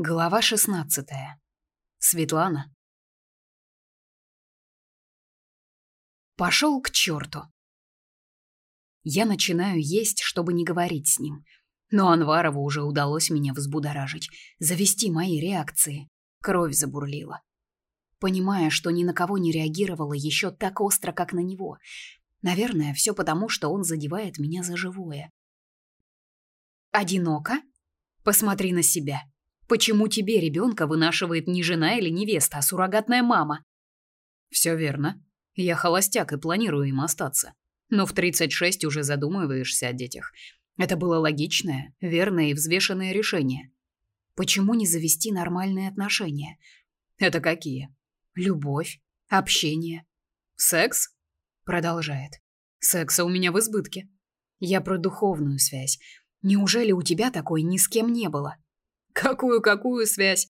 Глава 16. Светлана. Пошел к черту. Я начинаю есть, чтобы не говорить с ним. Но Анварову уже удалось меня взбудоражить, завести мои реакции. Кровь забурлила. Понимая, что ни на кого не реагировала еще так остро, как на него. Наверное, все потому, что он задевает меня за живое. «Одиноко? Посмотри на себя», Почему тебе ребенка вынашивает не жена или невеста, а суррогатная мама? Все верно. Я холостяк и планирую им остаться. Но в 36 уже задумываешься о детях. Это было логичное, верное и взвешенное решение. Почему не завести нормальные отношения? Это какие? Любовь, общение. Секс? Продолжает. Секса у меня в избытке. Я про духовную связь. Неужели у тебя такой ни с кем не было? Какую-какую связь?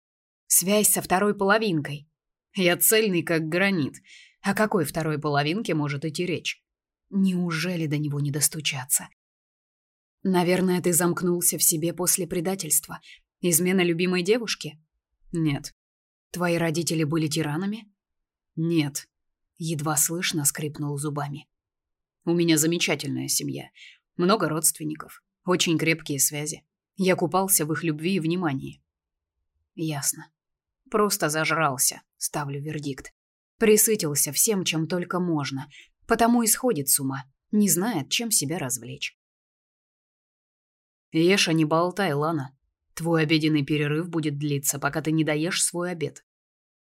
Связь со второй половинкой. Я цельный, как гранит. О какой второй половинке может идти речь? Неужели до него не достучаться? Наверное, ты замкнулся в себе после предательства. Измена любимой девушки? Нет. Твои родители были тиранами? Нет. Едва слышно скрипнул зубами. У меня замечательная семья. Много родственников. Очень крепкие связи. Я купался в их любви и внимании. Ясно. Просто зажрался, ставлю вердикт. Присытился всем, чем только можно, потому и сходит с ума, не знает, чем себя развлечь. Ешь, а не болтай, Лана. Твой обеденный перерыв будет длиться, пока ты не доешь свой обед.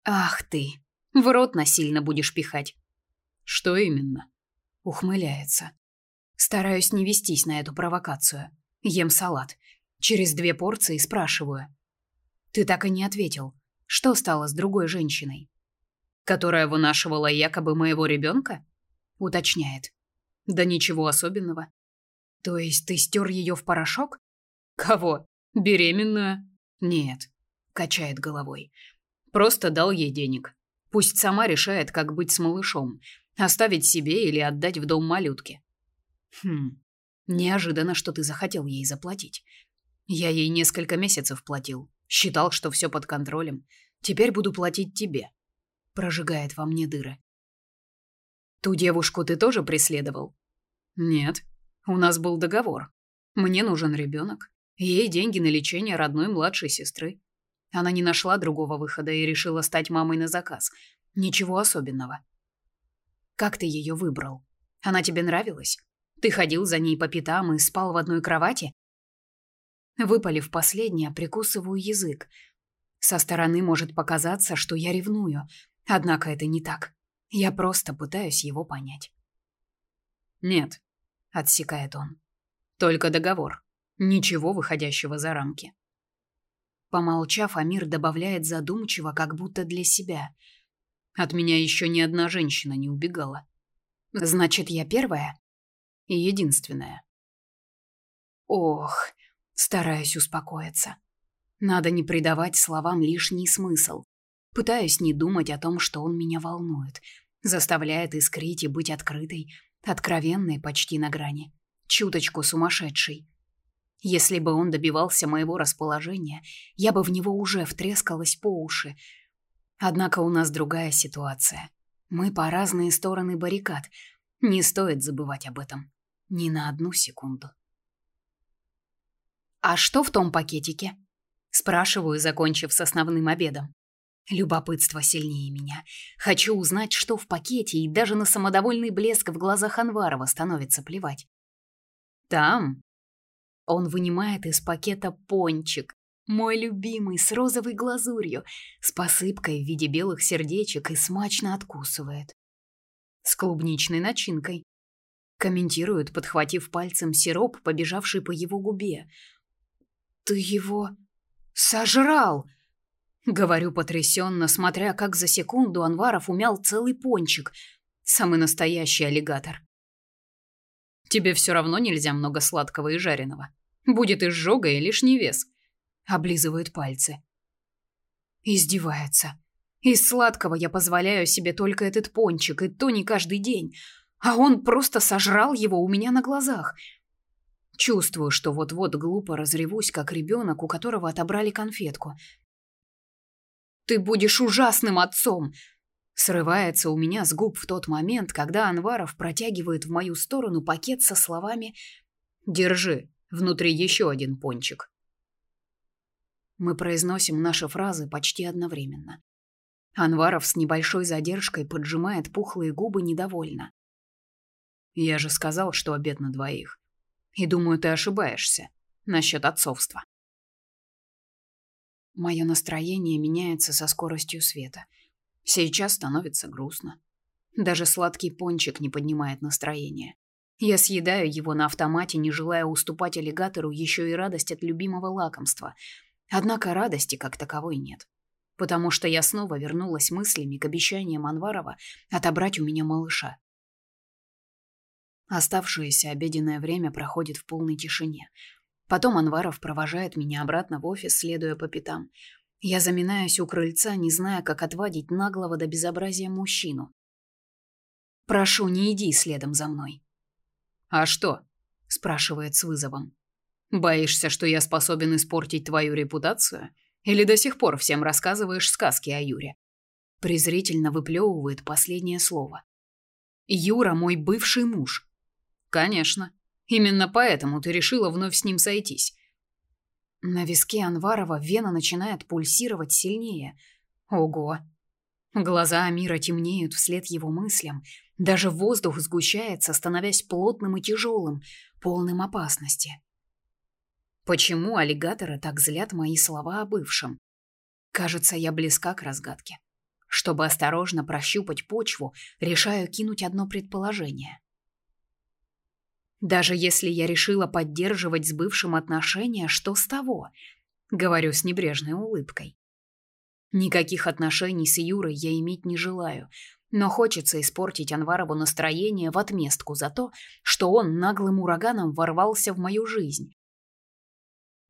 Ах ты, в рот насильно будешь пихать. Что именно? Ухмыляется. Стараюсь не вестись на эту провокацию. Ем салат. Через две порции спрашиваю. Ты так и не ответил. Что стало с другой женщиной? Которая вынашивала якобы моего ребенка? Уточняет. Да ничего особенного. То есть ты стер ее в порошок? Кого? Беременную? Нет. Качает головой. Просто дал ей денег. Пусть сама решает, как быть с малышом. Оставить себе или отдать в дом малютки. Хм. Неожиданно, что ты захотел ей заплатить. Я ей несколько месяцев платил. Считал, что все под контролем. Теперь буду платить тебе. Прожигает во мне дыры. Ту девушку ты тоже преследовал? Нет. У нас был договор. Мне нужен ребенок. Ей деньги на лечение родной младшей сестры. Она не нашла другого выхода и решила стать мамой на заказ. Ничего особенного. Как ты ее выбрал? Она тебе нравилась? Ты ходил за ней по пятам и спал в одной кровати? Выпалив последнее, прикусываю язык. Со стороны может показаться, что я ревную, однако это не так. Я просто пытаюсь его понять. «Нет», — отсекает он. «Только договор. Ничего выходящего за рамки». Помолчав, Амир добавляет задумчиво, как будто для себя. «От меня еще ни одна женщина не убегала». «Значит, я первая?» «И единственная». «Ох, Стараюсь успокоиться. Надо не придавать словам лишний смысл. Пытаюсь не думать о том, что он меня волнует. Заставляет искрить и быть открытой, откровенной почти на грани. Чуточку сумасшедшей. Если бы он добивался моего расположения, я бы в него уже втрескалась по уши. Однако у нас другая ситуация. Мы по разные стороны баррикад. Не стоит забывать об этом. Ни на одну секунду. «А что в том пакетике?» Спрашиваю, закончив с основным обедом. Любопытство сильнее меня. Хочу узнать, что в пакете, и даже на самодовольный блеск в глазах Анварова становится плевать. «Там?» Он вынимает из пакета пончик, мой любимый, с розовой глазурью, с посыпкой в виде белых сердечек и смачно откусывает. С клубничной начинкой. Комментирует, подхватив пальцем сироп, побежавший по его губе. «Ты его сожрал!» Говорю потрясенно, смотря, как за секунду Анваров умял целый пончик. Самый настоящий аллигатор. «Тебе все равно нельзя много сладкого и жареного. Будет изжога и лишний вес», — облизывает пальцы. Издевается. Из сладкого я позволяю себе только этот пончик, и то не каждый день. А он просто сожрал его у меня на глазах — Чувствую, что вот-вот глупо разревусь, как ребенок, у которого отобрали конфетку. Ты будешь ужасным отцом!» Срывается у меня с губ в тот момент, когда Анваров протягивает в мою сторону пакет со словами «Держи, внутри еще один пончик». Мы произносим наши фразы почти одновременно. Анваров с небольшой задержкой поджимает пухлые губы недовольно. «Я же сказал, что обед на двоих. И думаю, ты ошибаешься насчет отцовства». Мое настроение меняется со скоростью света. Сейчас становится грустно. Даже сладкий пончик не поднимает настроение. Я съедаю его на автомате, не желая уступать аллигатору еще и радость от любимого лакомства. Однако радости как таковой нет. Потому что я снова вернулась мыслями к обещаниям Анварова отобрать у меня малыша. Оставшееся обеденное время проходит в полной тишине. Потом Анваров провожает меня обратно в офис, следуя по пятам. Я заминаюсь у крыльца, не зная, как отвадить наглого до безобразия мужчину. «Прошу, не иди следом за мной». «А что?» – спрашивает с вызовом. «Боишься, что я способен испортить твою репутацию? Или до сих пор всем рассказываешь сказки о Юре?» Презрительно выплевывает последнее слово. «Юра – мой бывший муж». «Конечно. Именно поэтому ты решила вновь с ним сойтись. На виске Анварова вена начинает пульсировать сильнее. Ого. Глаза Амира темнеют вслед его мыслям. Даже воздух сгущается, становясь плотным и тяжелым, полным опасности. Почему аллигаторы так злят мои слова о бывшем? Кажется, я близка к разгадке. Чтобы осторожно прощупать почву, решаю кинуть одно предположение. Даже если я решила поддерживать с бывшим отношения, что с того? Говорю с небрежной улыбкой. Никаких отношений с Юрой я иметь не желаю, но хочется испортить Анварову настроение в отместку за то, что он наглым ураганом ворвался в мою жизнь.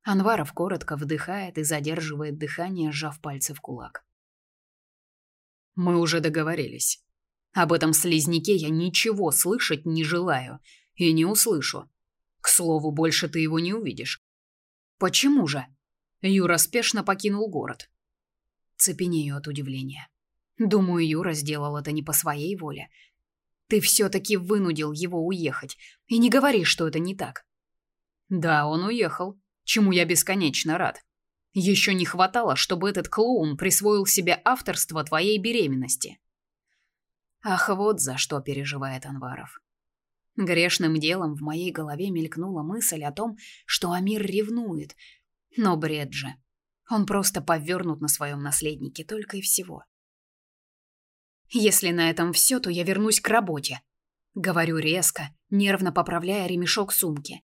Анваров коротко вдыхает и задерживает дыхание, сжав пальцы в кулак. Мы уже договорились. Об этом слизняке я ничего слышать не желаю — и не услышу. К слову, больше ты его не увидишь. Почему же? Юра спешно покинул город. Цепенею от удивления. Думаю, Юра сделал это не по своей воле. Ты все-таки вынудил его уехать. И не говори, что это не так. Да, он уехал, чему я бесконечно рад. Еще не хватало, чтобы этот клоун присвоил себе авторство твоей беременности. Ах, вот за что переживает Анваров. Грешным делом в моей голове мелькнула мысль о том, что Амир ревнует. Но бред же. Он просто повернут на своем наследнике только и всего. Если на этом все, то я вернусь к работе. Говорю резко, нервно поправляя ремешок сумки.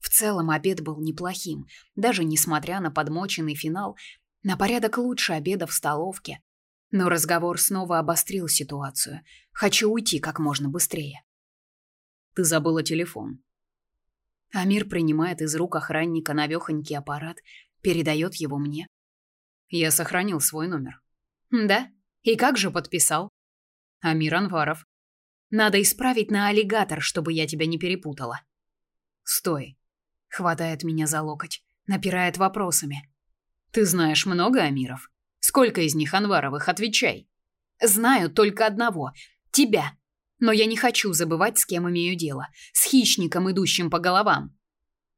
В целом обед был неплохим, даже несмотря на подмоченный финал, на порядок лучше обеда в столовке. Но разговор снова обострил ситуацию. Хочу уйти как можно быстрее. Ты забыла телефон. Амир принимает из рук охранника навехонький аппарат, передает его мне. Я сохранил свой номер. Да? И как же подписал? Амир Анваров. Надо исправить на аллигатор, чтобы я тебя не перепутала. Стой. Хватает меня за локоть, напирает вопросами. Ты знаешь много Амиров? Сколько из них Анваровых, отвечай. Знаю только одного тебя. Но я не хочу забывать, с кем имею дело. С хищником, идущим по головам.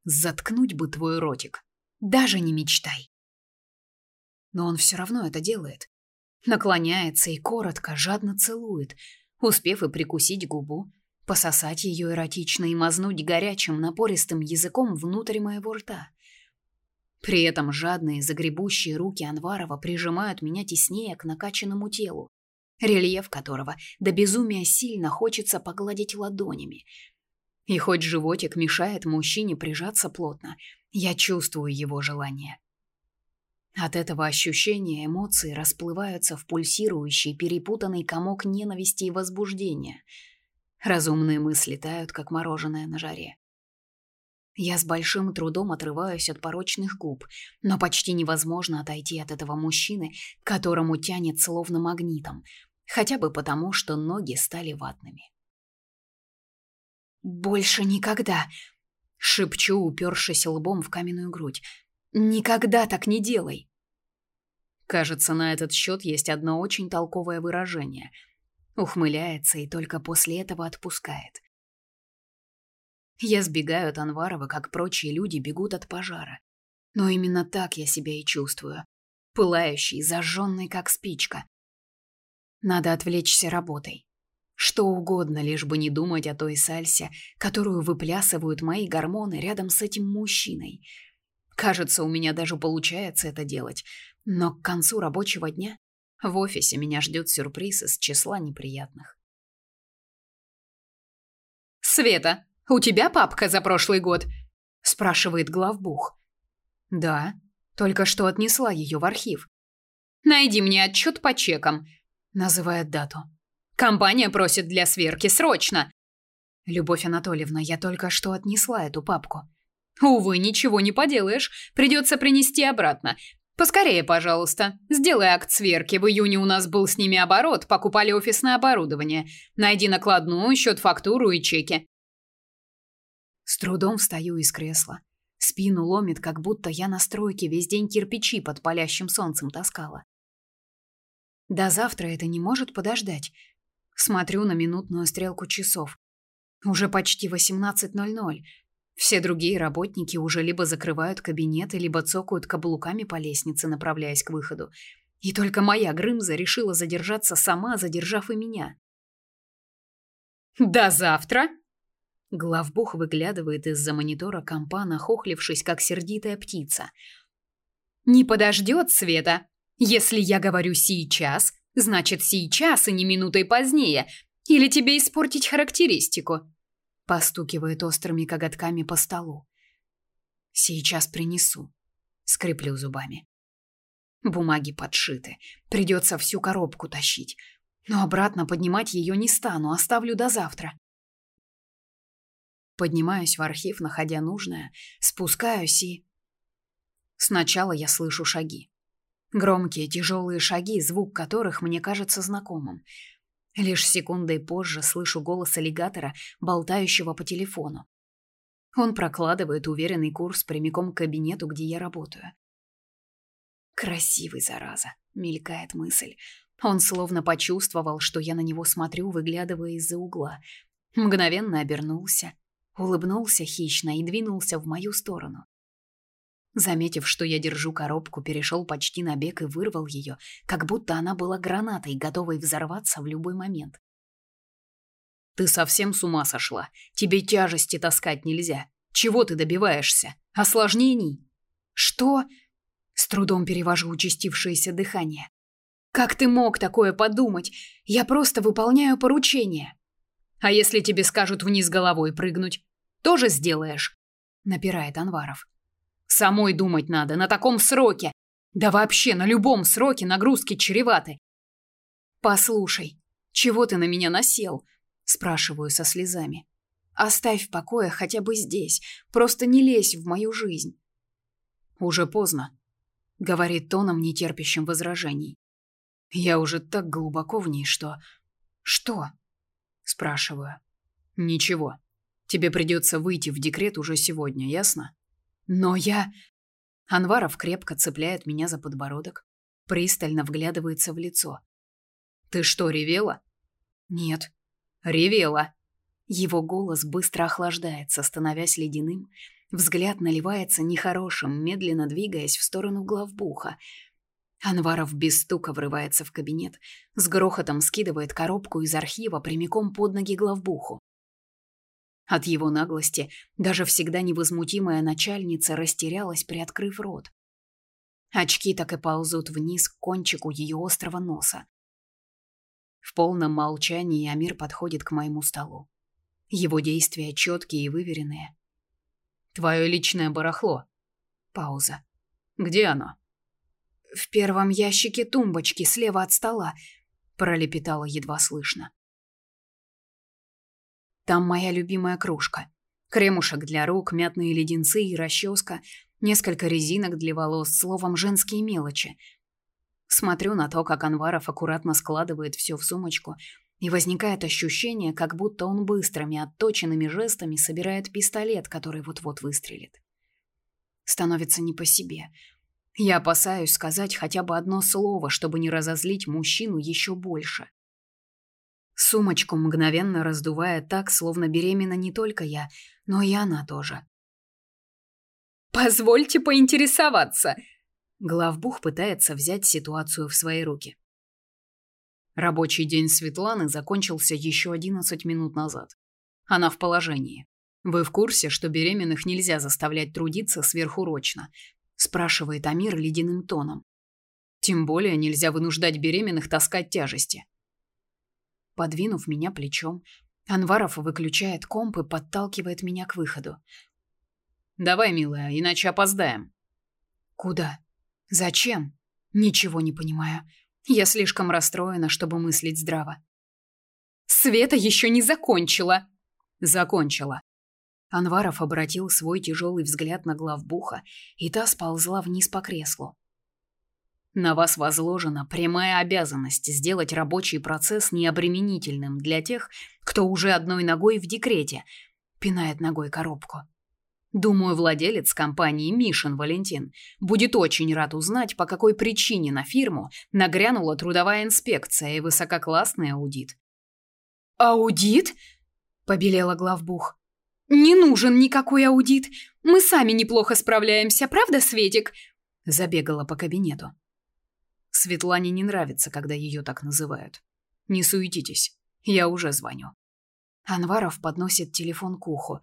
Заткнуть бы твой ротик. Даже не мечтай. Но он все равно это делает. Наклоняется и коротко, жадно целует, успев и прикусить губу, пососать ее эротично и мазнуть горячим, напористым языком внутрь моего рта. При этом жадные, загребущие руки Анварова прижимают меня теснее к накачанному телу рельеф которого до безумия сильно хочется погладить ладонями. И хоть животик мешает мужчине прижаться плотно, я чувствую его желание. От этого ощущения эмоции расплываются в пульсирующий, перепутанный комок ненависти и возбуждения. Разумные мысли тают, как мороженое на жаре. Я с большим трудом отрываюсь от порочных губ, но почти невозможно отойти от этого мужчины, которому тянет словно магнитом, хотя бы потому, что ноги стали ватными. «Больше никогда!» — шепчу, упершись лбом в каменную грудь. «Никогда так не делай!» Кажется, на этот счет есть одно очень толковое выражение. Ухмыляется и только после этого отпускает. Я сбегаю от Анварова, как прочие люди бегут от пожара. Но именно так я себя и чувствую. Пылающий, зажженный, как спичка. Надо отвлечься работой. Что угодно, лишь бы не думать о той сальсе, которую выплясывают мои гормоны рядом с этим мужчиной. Кажется, у меня даже получается это делать. Но к концу рабочего дня в офисе меня ждет сюрприз из числа неприятных. «Света, у тебя папка за прошлый год?» – спрашивает главбух. «Да, только что отнесла ее в архив». «Найди мне отчет по чекам», – называет дату. Компания просит для сверки срочно. Любовь Анатольевна, я только что отнесла эту папку. Увы, ничего не поделаешь, придется принести обратно. Поскорее, пожалуйста. Сделай акт сверки. В июне у нас был с ними оборот, покупали офисное оборудование. Найди накладную, счет-фактуру и чеки. С трудом встаю из кресла. Спину ломит, как будто я на стройке весь день кирпичи под палящим солнцем таскала. До завтра это не может подождать. Смотрю на минутную стрелку часов. Уже почти 18:00. Все другие работники уже либо закрывают кабинеты, либо цокают каблуками по лестнице, направляясь к выходу. И только моя Грымза решила задержаться сама, задержав и меня. «До завтра!» Главбух выглядывает из-за монитора компа, нахохлившись, как сердитая птица. «Не подождет Света. Если я говорю сейчас, Значит, сейчас, и не минутой позднее. Или тебе испортить характеристику?» Постукивает острыми коготками по столу. «Сейчас принесу». Скреплю зубами. Бумаги подшиты. Придется всю коробку тащить. Но обратно поднимать ее не стану, оставлю до завтра. Поднимаюсь в архив, находя нужное, спускаюсь и... Сначала я слышу шаги. Громкие тяжелые шаги, звук которых мне кажется знакомым. Лишь секундой позже слышу голос аллигатора, болтающего по телефону. Он прокладывает уверенный курс прямиком к кабинету, где я работаю. Красивый, зараза, мелькает мысль. Он словно почувствовал, что я на него смотрю, выглядывая из-за угла. Мгновенно обернулся, улыбнулся хищно и двинулся в мою сторону. Заметив, что я держу коробку, перешел почти на бег и вырвал ее, как будто она была гранатой, готовой взорваться в любой момент. «Ты совсем с ума сошла? Тебе тяжести таскать нельзя. Чего ты добиваешься? Осложнений?» «Что?» С трудом перевожу участившееся дыхание. «Как ты мог такое подумать? Я просто выполняю поручение». «А если тебе скажут вниз головой прыгнуть? Тоже сделаешь?» Напирает Анваров. Самой думать надо на таком сроке. Да вообще на любом сроке нагрузки чреваты. Послушай, чего ты на меня насел? спрашиваю со слезами. Оставь в покое хотя бы здесь, просто не лезь в мою жизнь. Уже поздно, говорит тоном нетерпящим возражений. Я уже так глубоко в ней, что Что? спрашиваю. Ничего. Тебе придется выйти в декрет уже сегодня, ясно? Но я... Анваров крепко цепляет меня за подбородок, пристально вглядывается в лицо. Ты что, ревела? Нет. Ревела. Его голос быстро охлаждается, становясь ледяным. Взгляд наливается нехорошим, медленно двигаясь в сторону главбуха. Анваров без стука врывается в кабинет, с грохотом скидывает коробку из архива прямиком под ноги главбуху. От его наглости даже всегда невозмутимая начальница растерялась, приоткрыв рот. Очки так и ползут вниз к кончику ее острого носа. В полном молчании Амир подходит к моему столу. Его действия четкие и выверенные. Твое личное барахло. Пауза. Где оно? В первом ящике тумбочки слева от стола, пролепетала едва слышно. Там моя любимая кружка. Кремушек для рук, мятные леденцы и расческа, несколько резинок для волос, словом, женские мелочи. Смотрю на то, как Анваров аккуратно складывает все в сумочку, и возникает ощущение, как будто он быстрыми, отточенными жестами собирает пистолет, который вот-вот выстрелит. Становится не по себе. Я опасаюсь сказать хотя бы одно слово, чтобы не разозлить мужчину еще больше. Сумочку мгновенно раздувая так, словно беременна не только я, но и она тоже. «Позвольте поинтересоваться!» Главбух пытается взять ситуацию в свои руки. Рабочий день Светланы закончился еще 11 минут назад. Она в положении. Вы в курсе, что беременных нельзя заставлять трудиться сверхурочно? спрашивает Амир ледяным тоном. Тем более нельзя вынуждать беременных таскать тяжести. Подвинув меня плечом, Анваров выключает комп и подталкивает меня к выходу. Давай, милая, иначе опоздаем. Куда? Зачем? Ничего не понимаю. Я слишком расстроена, чтобы мыслить здраво. Света еще не закончила. Закончила. Анваров обратил свой тяжелый взгляд на главбуха, и та сползла вниз по креслу. На вас возложена прямая обязанность сделать рабочий процесс необременительным для тех, кто уже одной ногой в декрете, пинает ногой коробку. Думаю, владелец компании Мишин Валентин будет очень рад узнать, по какой причине на фирму нагрянула трудовая инспекция и высококлассный аудит. Аудит? побелела главбух. Не нужен никакой аудит. Мы сами неплохо справляемся, правда, Светик? Забегала по кабинету. Светлане не нравится, когда ее так называют. Не суетитесь, я уже звоню. Анваров подносит телефон к уху.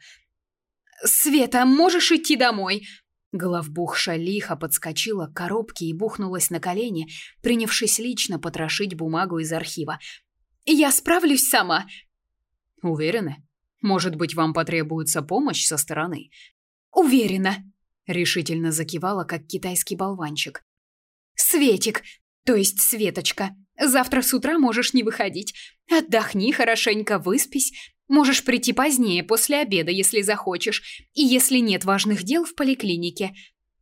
Света, можешь идти домой? Головбухша лихо подскочила к коробке и бухнулась на колени, принявшись лично потрошить бумагу из архива. «Я справлюсь сама!» «Уверены?» Может быть, вам потребуется помощь со стороны? Уверена, решительно закивала, как китайский болванчик. Светик, то есть Светочка, завтра с утра можешь не выходить. Отдохни хорошенько, выспись. Можешь прийти позднее, после обеда, если захочешь, и если нет важных дел в поликлинике,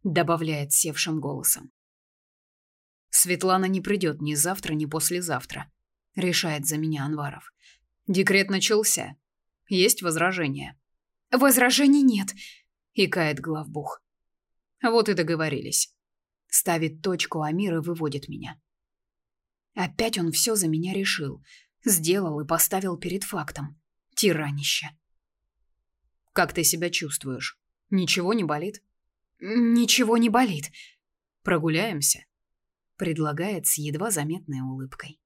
добавляет севшим голосом. Светлана не придет ни завтра, ни послезавтра, решает за меня Анваров. Декрет начался, есть возражения? Возражений нет, икает главбух. Вот и договорились. Ставит точку Амир и выводит меня. Опять он все за меня решил, сделал и поставил перед фактом. Тиранище. Как ты себя чувствуешь? Ничего не болит? Ничего не болит. Прогуляемся, предлагает с едва заметной улыбкой.